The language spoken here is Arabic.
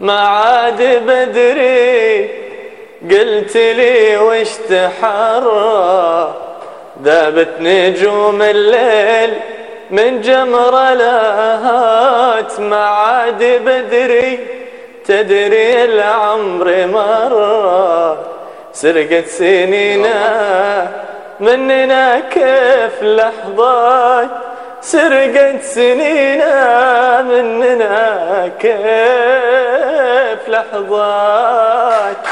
ما عاد بدري قلت لي وش تحرى؟ ذابت نجوم الليل من جمر لهات ما عاد بدري تدري العمر مر سرقت سنينا مننا كيف لحظات سرقت سنينا مننا كيف لحظات